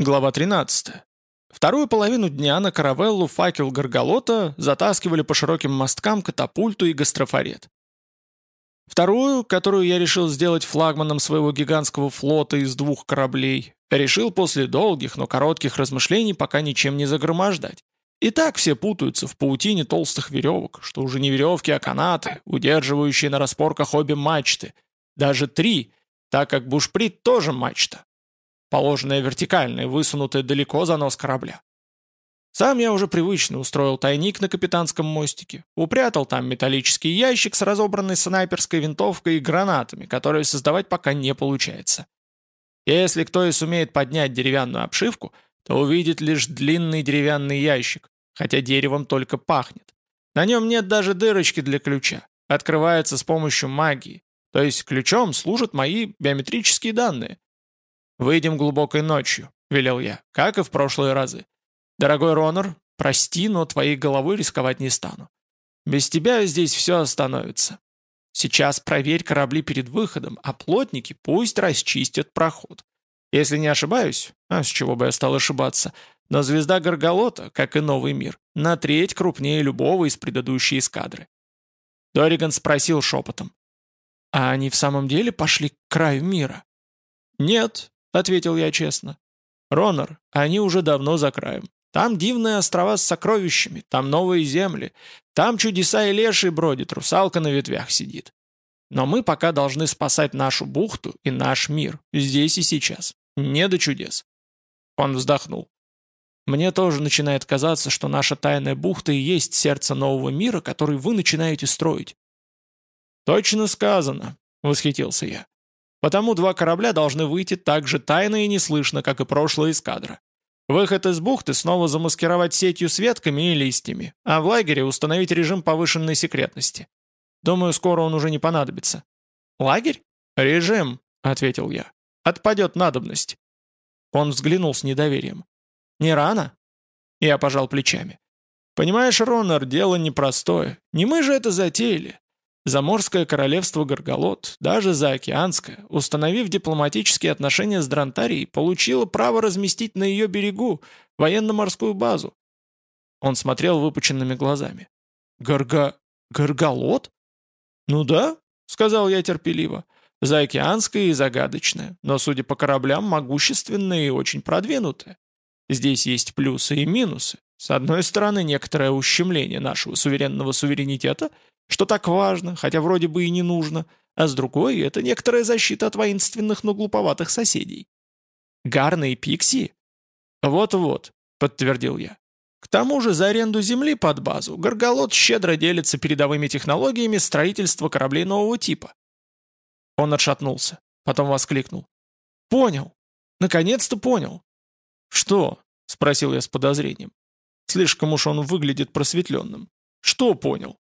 Глава 13. Вторую половину дня на каравеллу факел Горголота затаскивали по широким мосткам катапульту и гастрофорет. Вторую, которую я решил сделать флагманом своего гигантского флота из двух кораблей, решил после долгих, но коротких размышлений пока ничем не загромождать. И так все путаются в паутине толстых веревок, что уже не веревки, а канаты, удерживающие на распорках обе мачты. Даже три, так как бушприт тоже мачта положенная вертикально и высунутая далеко за нос корабля. Сам я уже привычно устроил тайник на капитанском мостике, упрятал там металлический ящик с разобранной снайперской винтовкой и гранатами, которые создавать пока не получается. Если кто и сумеет поднять деревянную обшивку, то увидит лишь длинный деревянный ящик, хотя деревом только пахнет. На нем нет даже дырочки для ключа. Открывается с помощью магии. То есть ключом служат мои биометрические данные. «Выйдем глубокой ночью», — велел я, как и в прошлые разы. «Дорогой Ронор, прости, но твоей головой рисковать не стану. Без тебя здесь все остановится. Сейчас проверь корабли перед выходом, а плотники пусть расчистят проход. Если не ошибаюсь, а с чего бы я стал ошибаться, но звезда Горголота, как и Новый мир, на треть крупнее любого из предыдущей эскадры. Дориган спросил шепотом. «А они в самом деле пошли к краю мира?» «Нет, — ответил я честно. «Ронор, они уже давно за краем. Там дивные острова с сокровищами, там новые земли, там чудеса и леший бродит, русалка на ветвях сидит. Но мы пока должны спасать нашу бухту и наш мир, здесь и сейчас. Не до чудес». Он вздохнул. «Мне тоже начинает казаться, что наша тайная бухта и есть сердце нового мира, который вы начинаете строить». «Точно сказано», — восхитился я. Потому два корабля должны выйти так же тайно и неслышно, как и прошлая эскадра. Выход из бухты снова замаскировать сетью с ветками и листьями, а в лагере установить режим повышенной секретности. Думаю, скоро он уже не понадобится. «Лагерь?» «Режим», — ответил я. «Отпадет надобность». Он взглянул с недоверием. «Не рано?» Я пожал плечами. «Понимаешь, Роннер, дело непростое. Не мы же это затеяли. Заморское королевство Горголот, даже заокеанское, установив дипломатические отношения с Дронтарией, получило право разместить на ее берегу военно-морскую базу. Он смотрел выпученными глазами. «Горго... Горголот?» «Ну да», — сказал я терпеливо. «Заокеанское и загадочное, но, судя по кораблям, могущественное и очень продвинутое. Здесь есть плюсы и минусы. С одной стороны, некоторое ущемление нашего суверенного суверенитета — что так важно, хотя вроде бы и не нужно, а с другой — это некоторая защита от воинственных, но глуповатых соседей. Гарна и Пикси? Вот-вот, подтвердил я. К тому же за аренду земли под базу Горголот щедро делится передовыми технологиями строительства кораблей нового типа. Он отшатнулся, потом воскликнул. «Понял! Наконец-то понял!» «Что?» — спросил я с подозрением. Слишком уж он выглядит просветленным. «Что понял?»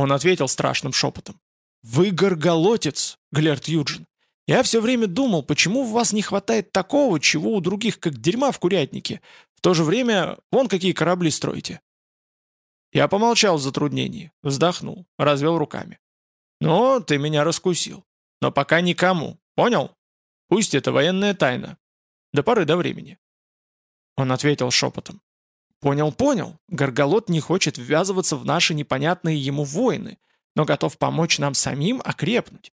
Он ответил страшным шепотом. «Вы горголотец, Глерт Юджин. Я все время думал, почему в вас не хватает такого, чего у других, как дерьма в курятнике. В то же время, вон какие корабли строите». Я помолчал в затруднении, вздохнул, развел руками. «Ну, ты меня раскусил. Но пока никому. Понял? Пусть это военная тайна. До поры до времени». Он ответил шепотом. Понял, понял. Горголот не хочет ввязываться в наши непонятные ему войны, но готов помочь нам самим окрепнуть.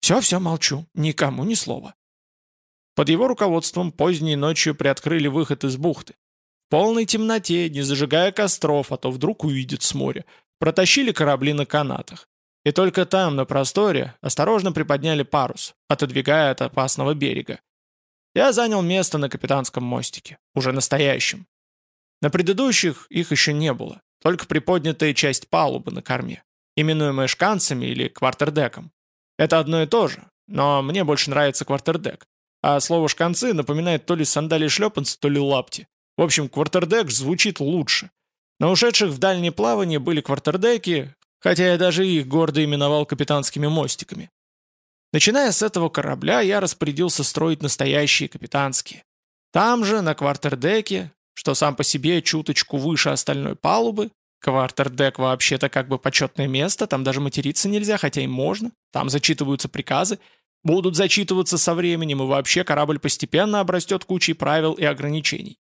Все-все молчу, никому ни слова. Под его руководством поздней ночью приоткрыли выход из бухты. В полной темноте, не зажигая костров, а то вдруг увидят с моря, протащили корабли на канатах. И только там, на просторе, осторожно приподняли парус, отодвигая от опасного берега. Я занял место на капитанском мостике, уже настоящем, на предыдущих их еще не было, только приподнятая часть палубы на корме, именуемая шканцами или квартердеком. Это одно и то же, но мне больше нравится квартердек. А слово «шканцы» напоминает то ли сандалии шлепанцы, то ли лапти. В общем, квартердек звучит лучше. На ушедших в дальнее плавание были квартердеки, хотя я даже их гордо именовал капитанскими мостиками. Начиная с этого корабля, я распорядился строить настоящие капитанские. Там же, на квартердеке, что сам по себе чуточку выше остальной палубы. Квартердек вообще-то как бы почетное место, там даже материться нельзя, хотя и можно, там зачитываются приказы. будут зачитываться со временем, и вообще корабль постепенно обрастет кучей правил и ограничений.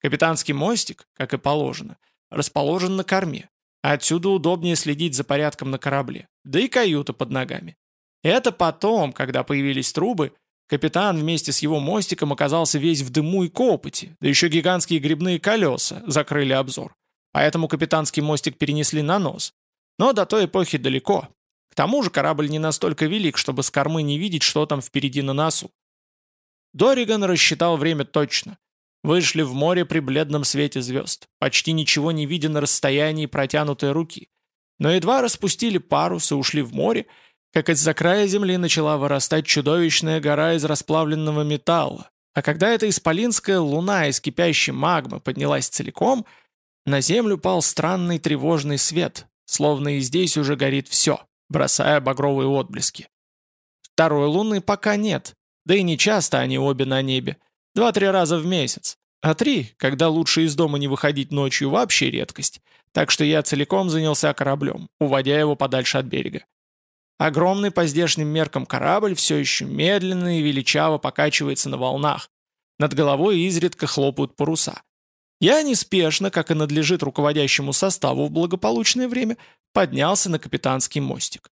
Капитанский мостик, как и положено, расположен на корме, отсюда удобнее следить за порядком на корабле, да и каюта под ногами. Это потом, когда появились трубы, капитан вместе с его мостиком оказался весь в дыму и копоти, да еще гигантские грибные колеса закрыли обзор. Поэтому капитанский мостик перенесли на нос. Но до той эпохи далеко. К тому же корабль не настолько велик, чтобы с кормы не видеть, что там впереди на носу. Дориган рассчитал время точно. Вышли в море при бледном свете звезд. Почти ничего не видя на расстоянии протянутой руки. Но едва распустили парус и ушли в море, как из-за края земли начала вырастать чудовищная гора из расплавленного металла. А когда эта исполинская луна из кипящей магмы поднялась целиком, на землю пал странный тревожный свет, словно и здесь уже горит все, бросая багровые отблески. Второй луны пока нет, да и не часто они обе на небе, Два-три раза в месяц. А три, когда лучше из дома не выходить ночью, вообще редкость. Так что я целиком занялся кораблем, уводя его подальше от берега. Огромный по здешним меркам корабль все еще медленно и величаво покачивается на волнах. Над головой изредка хлопают паруса. Я неспешно, как и надлежит руководящему составу в благополучное время, поднялся на капитанский мостик.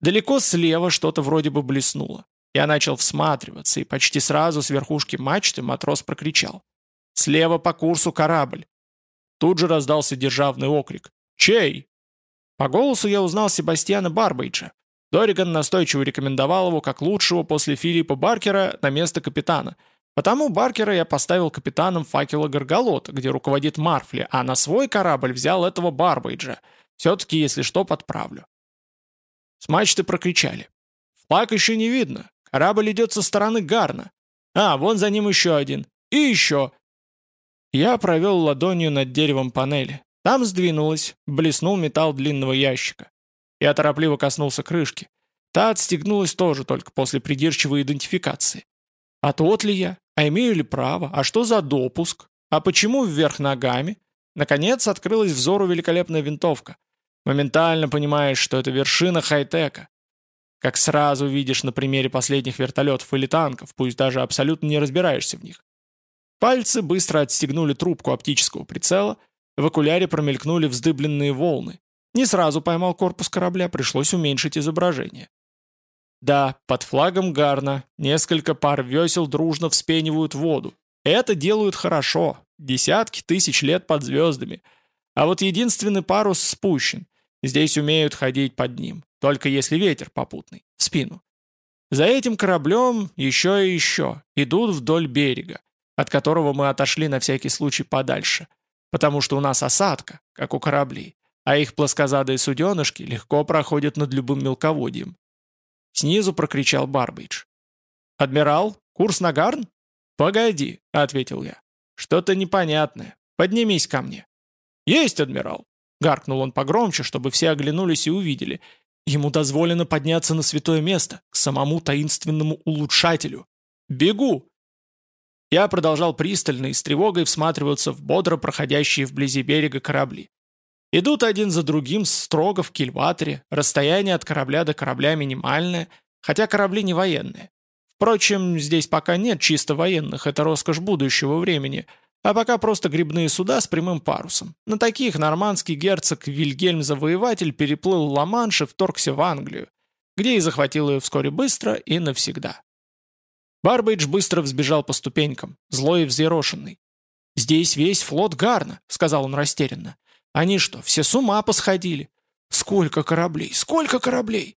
Далеко слева что-то вроде бы блеснуло. Я начал всматриваться, и почти сразу с верхушки мачты матрос прокричал. «Слева по курсу корабль!» Тут же раздался державный окрик. «Чей?» По голосу я узнал Себастьяна Барбейджа. Дориган настойчиво рекомендовал его как лучшего после Филиппа Баркера на место капитана. Потому Баркера я поставил капитаном факела Горголота, где руководит Марфли, а на свой корабль взял этого Барбейджа. Все-таки, если что, подправлю. С мачты прокричали. «Флаг еще не видно. Корабль идет со стороны Гарна. А, вон за ним еще один. И еще. Я провел ладонью над деревом панели. Там сдвинулось, блеснул металл длинного ящика. Я торопливо коснулся крышки. Та отстегнулась тоже только после придирчивой идентификации. А тот ли я? А имею ли право? А что за допуск? А почему вверх ногами? Наконец открылась взору великолепная винтовка. Моментально понимаешь, что это вершина хай-тека как сразу видишь на примере последних вертолетов или танков, пусть даже абсолютно не разбираешься в них. Пальцы быстро отстегнули трубку оптического прицела, в окуляре промелькнули вздыбленные волны. Не сразу поймал корпус корабля, пришлось уменьшить изображение. Да, под флагом Гарна несколько пар весел дружно вспенивают воду. Это делают хорошо, десятки тысяч лет под звездами. А вот единственный парус спущен. Здесь умеют ходить под ним. Только если ветер попутный, в спину. За этим кораблем еще и еще идут вдоль берега, от которого мы отошли на всякий случай подальше, потому что у нас осадка, как у кораблей, а их плоскозадые суденышки легко проходят над любым мелководьем. Снизу прокричал Барбейдж. «Адмирал, курс на Гарн?» «Погоди», — ответил я. «Что-то непонятное. Поднимись ко мне». «Есть, адмирал!» Гаркнул он погромче, чтобы все оглянулись и увидели, Ему дозволено подняться на святое место, к самому таинственному улучшателю. Бегу!» Я продолжал пристально и с тревогой всматриваться в бодро проходящие вблизи берега корабли. Идут один за другим строго в кильваторе, расстояние от корабля до корабля минимальное, хотя корабли не военные. Впрочем, здесь пока нет чисто военных, это роскошь будущего времени – а пока просто грибные суда с прямым парусом. На таких нормандский герцог Вильгельм-завоеватель переплыл Ла-Манш и вторгся в Англию, где и захватил ее вскоре быстро и навсегда. Барбейдж быстро взбежал по ступенькам, злой и взъерошенный. «Здесь весь флот Гарна», — сказал он растерянно. «Они что, все с ума посходили? Сколько кораблей, сколько кораблей!»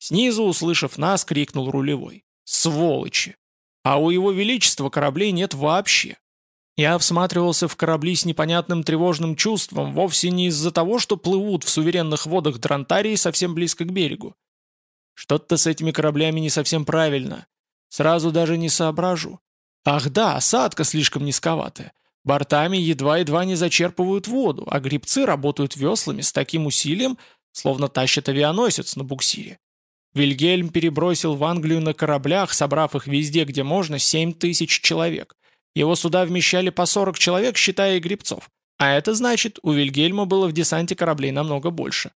Снизу, услышав нас, крикнул рулевой. «Сволочи! А у его величества кораблей нет вообще!» Я всматривался в корабли с непонятным тревожным чувством, вовсе не из-за того, что плывут в суверенных водах Дрантарии совсем близко к берегу. Что-то с этими кораблями не совсем правильно. Сразу даже не соображу. Ах да, осадка слишком низковатая. Бортами едва-едва не зачерпывают воду, а грибцы работают веслами с таким усилием, словно тащат авианосец на буксире. Вильгельм перебросил в Англию на кораблях, собрав их везде, где можно, 7 тысяч человек – его суда вмещали по 40 человек, считая и грибцов. А это значит, у Вильгельма было в десанте кораблей намного больше.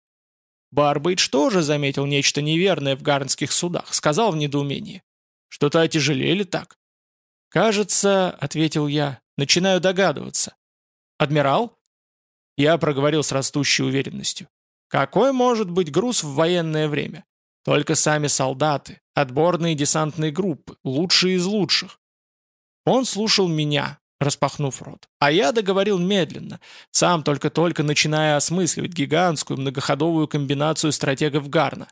Барбейдж тоже заметил нечто неверное в гарнских судах, сказал в недоумении. «Что-то отяжелели так». «Кажется», — ответил я, — «начинаю догадываться». «Адмирал?» Я проговорил с растущей уверенностью. «Какой может быть груз в военное время? Только сами солдаты, отборные десантные группы, лучшие из лучших». Он слушал меня, распахнув рот. А я договорил медленно, сам только-только начиная осмысливать гигантскую многоходовую комбинацию стратегов Гарна.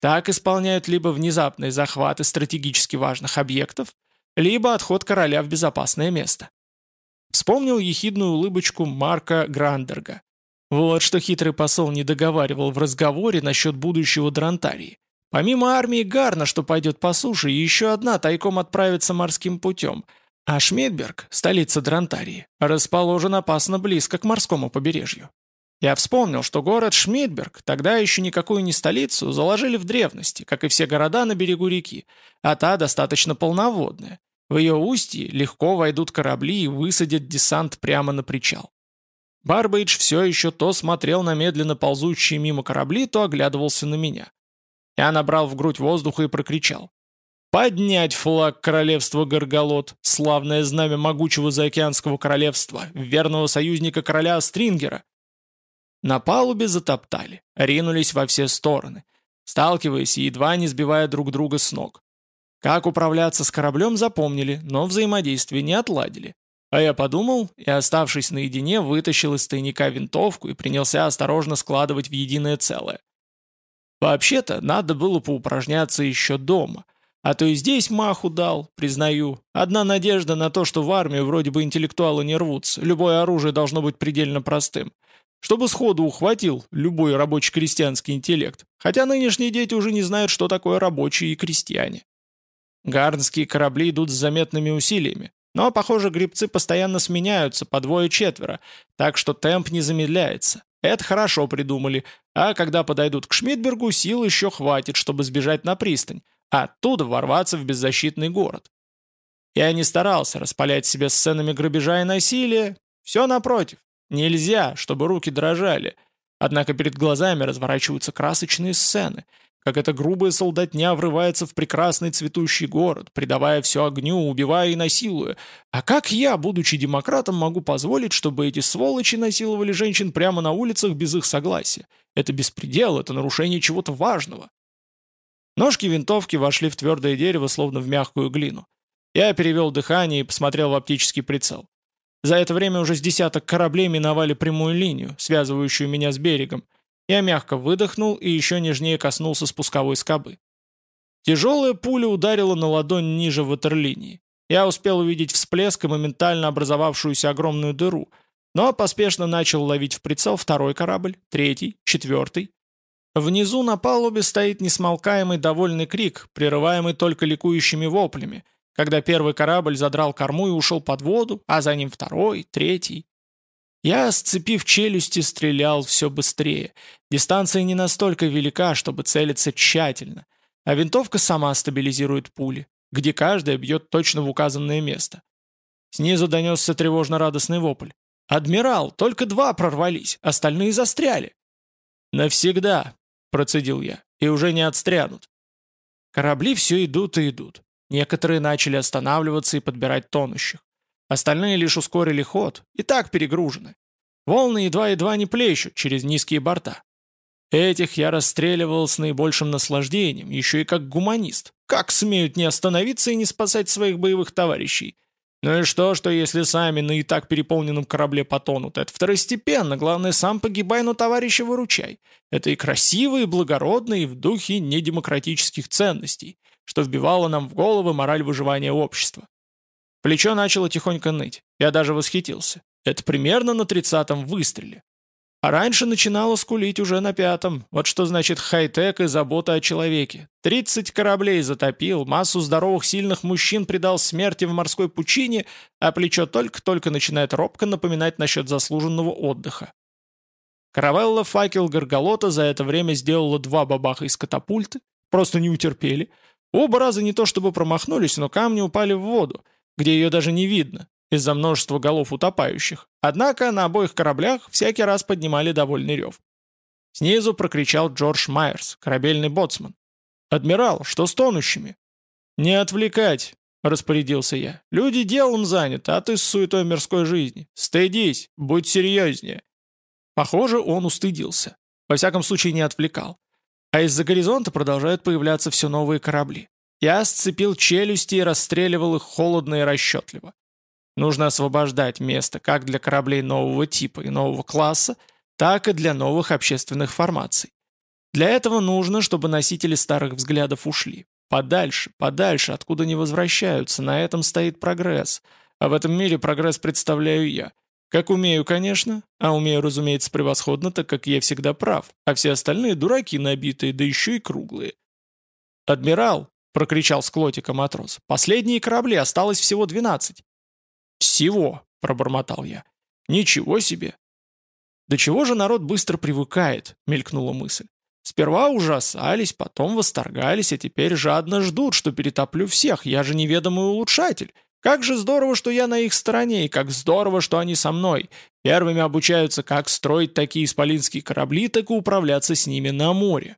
Так исполняют либо внезапные захваты стратегически важных объектов, либо отход короля в безопасное место. Вспомнил ехидную улыбочку Марка Грандерга. Вот что хитрый посол не договаривал в разговоре насчет будущего Дронтарии. Помимо армии Гарна, что пойдет по суше, еще одна тайком отправится морским путем – а Шмидберг, столица Дронтарии, расположен опасно близко к морскому побережью. Я вспомнил, что город Шмидберг, тогда еще никакую не столицу, заложили в древности, как и все города на берегу реки, а та достаточно полноводная. В ее устье легко войдут корабли и высадят десант прямо на причал. Барбейдж все еще то смотрел на медленно ползущие мимо корабли, то оглядывался на меня. Я набрал в грудь воздуха и прокричал. Поднять флаг королевства Горголот, славное знамя могучего заокеанского королевства, верного союзника короля Стрингера. На палубе затоптали, ринулись во все стороны, сталкиваясь и едва не сбивая друг друга с ног. Как управляться с кораблем запомнили, но взаимодействие не отладили. А я подумал и, оставшись наедине, вытащил из тайника винтовку и принялся осторожно складывать в единое целое. Вообще-то, надо было поупражняться еще дома — а то и здесь маху дал, признаю. Одна надежда на то, что в армию вроде бы интеллектуалы не рвутся, любое оружие должно быть предельно простым. Чтобы сходу ухватил любой рабочий крестьянский интеллект. Хотя нынешние дети уже не знают, что такое рабочие и крестьяне. Гарнские корабли идут с заметными усилиями. Но, похоже, грибцы постоянно сменяются по двое-четверо, так что темп не замедляется. Это хорошо придумали, а когда подойдут к Шмидбергу, сил еще хватит, чтобы сбежать на пристань, а оттуда ворваться в беззащитный город. Я не старался распалять себя сценами грабежа и насилия, все напротив. Нельзя, чтобы руки дрожали. Однако перед глазами разворачиваются красочные сцены, как эта грубая солдатня врывается в прекрасный цветущий город, придавая все огню, убивая и насилуя. А как я, будучи демократом, могу позволить, чтобы эти сволочи насиловали женщин прямо на улицах без их согласия? Это беспредел, это нарушение чего-то важного. Ножки винтовки вошли в твердое дерево, словно в мягкую глину. Я перевел дыхание и посмотрел в оптический прицел. За это время уже с десяток кораблей миновали прямую линию, связывающую меня с берегом. Я мягко выдохнул и еще нежнее коснулся спусковой скобы. Тяжелая пуля ударила на ладонь ниже ватерлинии. Я успел увидеть всплеск и моментально образовавшуюся огромную дыру, но поспешно начал ловить в прицел второй корабль, третий, четвертый. Внизу на палубе стоит несмолкаемый довольный крик, прерываемый только ликующими воплями, когда первый корабль задрал корму и ушел под воду, а за ним второй, третий. Я, сцепив челюсти, стрелял все быстрее. Дистанция не настолько велика, чтобы целиться тщательно, а винтовка сама стабилизирует пули, где каждая бьет точно в указанное место. Снизу донесся тревожно-радостный вопль. «Адмирал, только два прорвались, остальные застряли». «Навсегда», — процедил я, — «и уже не отстрянут». Корабли все идут и идут. Некоторые начали останавливаться и подбирать тонущих. Остальные лишь ускорили ход, и так перегружены. Волны едва-едва не плещут через низкие борта. Этих я расстреливал с наибольшим наслаждением, еще и как гуманист. Как смеют не остановиться и не спасать своих боевых товарищей? Ну и что, что если сами на и так переполненном корабле потонут? Это второстепенно, главное, сам погибай, но товарища выручай. Это и красиво, и благородно, и в духе недемократических ценностей, что вбивало нам в головы мораль выживания общества. Плечо начало тихонько ныть. Я даже восхитился. Это примерно на тридцатом выстреле. А раньше начинало скулить уже на пятом. Вот что значит хай-тек и забота о человеке. Тридцать кораблей затопил, массу здоровых сильных мужчин предал смерти в морской пучине, а плечо только-только начинает робко напоминать насчет заслуженного отдыха. Каравелла факел Горголота за это время сделала два бабаха из катапульты, просто не утерпели. Оба раза не то чтобы промахнулись, но камни упали в воду, где ее даже не видно, из-за множества голов утопающих. Однако на обоих кораблях всякий раз поднимали довольный рев. Снизу прокричал Джордж Майерс, корабельный боцман. «Адмирал, что с тонущими?» «Не отвлекать!» — распорядился я. «Люди делом заняты, а ты с суетой мирской жизни. Стыдись, будь серьезнее». Похоже, он устыдился. Во всяком случае, не отвлекал. А из-за горизонта продолжают появляться все новые корабли. Я сцепил челюсти и расстреливал их холодно и расчетливо. Нужно освобождать место как для кораблей нового типа и нового класса, так и для новых общественных формаций. Для этого нужно, чтобы носители старых взглядов ушли. Подальше, подальше, откуда не возвращаются, на этом стоит прогресс. А в этом мире прогресс представляю я. Как умею, конечно, а умею, разумеется, превосходно, так как я всегда прав, а все остальные дураки набитые, да еще и круглые. «Адмирал!» — прокричал с клотика матрос. «Последние корабли, осталось всего двенадцать». «Всего!» — пробормотал я. «Ничего себе! «До чего же народ быстро привыкает?» — мелькнула мысль. «Сперва ужасались, потом восторгались, а теперь жадно ждут, что перетоплю всех, я же неведомый улучшатель. Как же здорово, что я на их стороне, и как здорово, что они со мной. Первыми обучаются, как строить такие исполинские корабли, так и управляться с ними на море».